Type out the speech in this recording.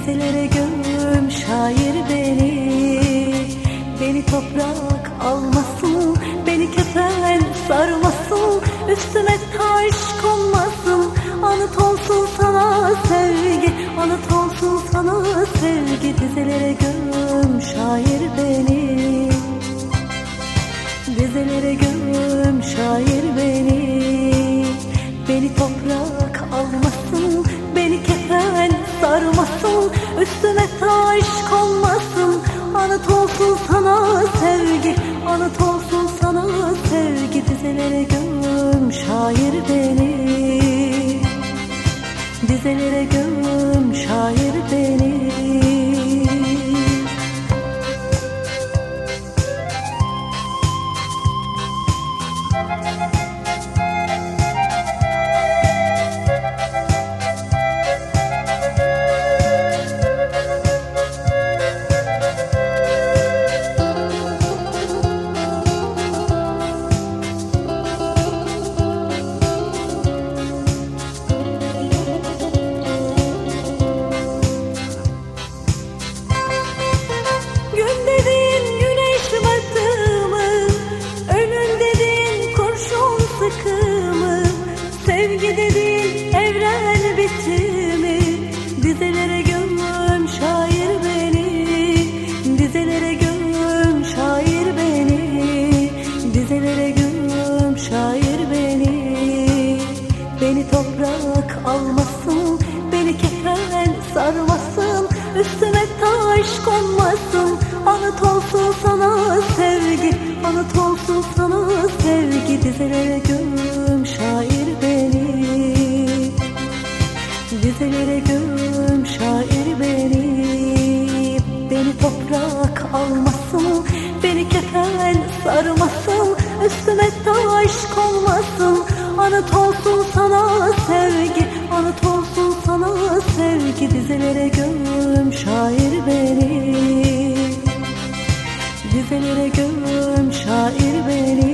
Dizelere göm şair beni. Beni toprak almasın Beni kefen sarmasın. Üstüme taş konmasın Anıt olsun sana sevgi. Anıt olsun sana sevgi. Dizelere göm şair beni. Dizelere göm şair beni. Salıt olsun sana sevgi dizelere göm şair beni. Dizelere göm şair beni. Üstüme taş konmasın. Anıt olsun sana sevgi. Anıt olsun sana sevgi. Dizelere göm şair beni. Dizelere göm şair beni. Beni toprak almasın. Beni kefen sarmasın. Üstüme taş konmasın. Anıt olsun sana sevgi. Anıt olsun sana sevgi. Dizelere göm şair beni Dizelere göm şair beni